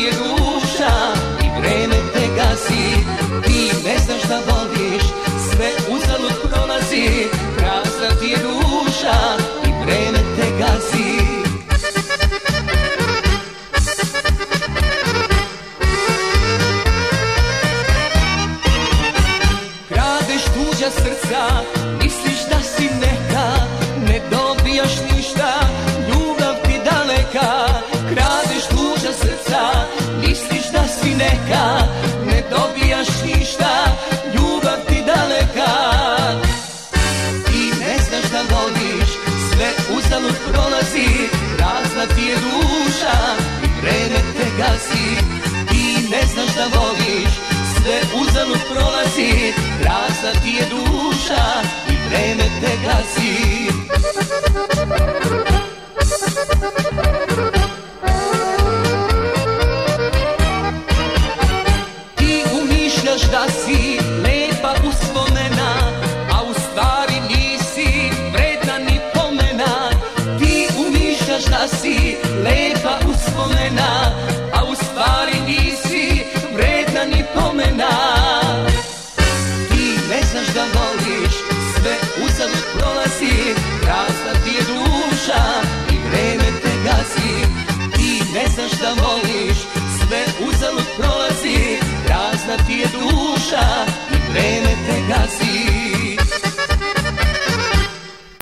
ti je duša i vreme te gazi Ti ne znaš da voliš, sve uzalud prolazi. Prazna ti je duša i vreme te gazi Kradeš tuđa srca, misliš duša. Vreme te gazi Ti ne znaš da voliš, sve uzalud prolazi Prazna ti je duša i vreme te gazi Ti umišljaš da si si lepa uspomena A u stvari nisi vredna ni pomena. Ti ne znaš da voliš, sve uzalud prolazi Prazna ti je duša i vreme te gazi Ti ne znaš da voliš, sve uzalud prolazi Prazna ti je duša i vreme te gazi